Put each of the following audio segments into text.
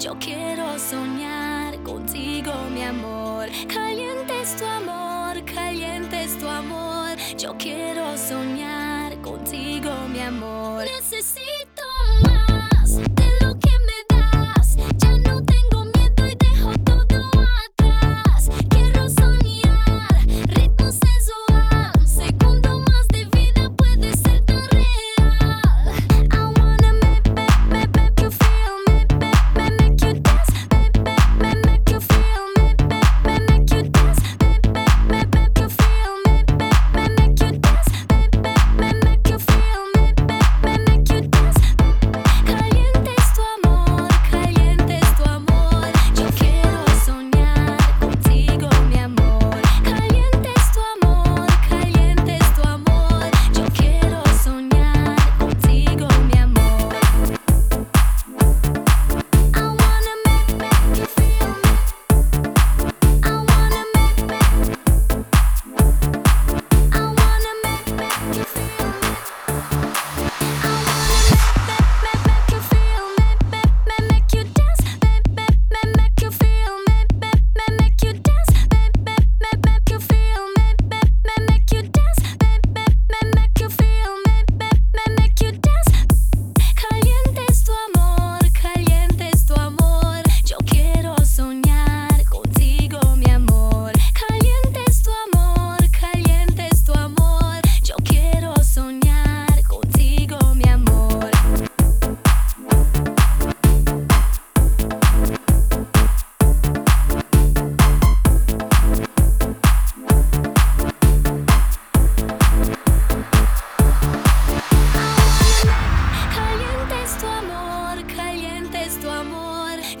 Yo quiero soñar contigo, mi amor. Caliente es tu amor, caliente es tu amor. Yo quiero soñar contigo, mi amor. Necesito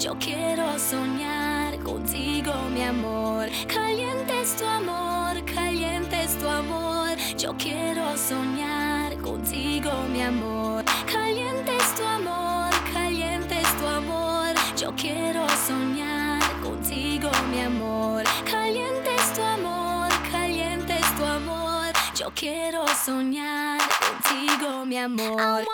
Yo quiero soñar contigo, mi amor. Caliente es tu amor, caliente es tu amor. Yo quiero soñar contigo, mi amor. Caliente es tu amor, caliente es tu amor. Yo quiero soñar contigo, mi amor. Caliente es tu amor, caliente es tu amor. Yo quiero soñar contigo, mi amor.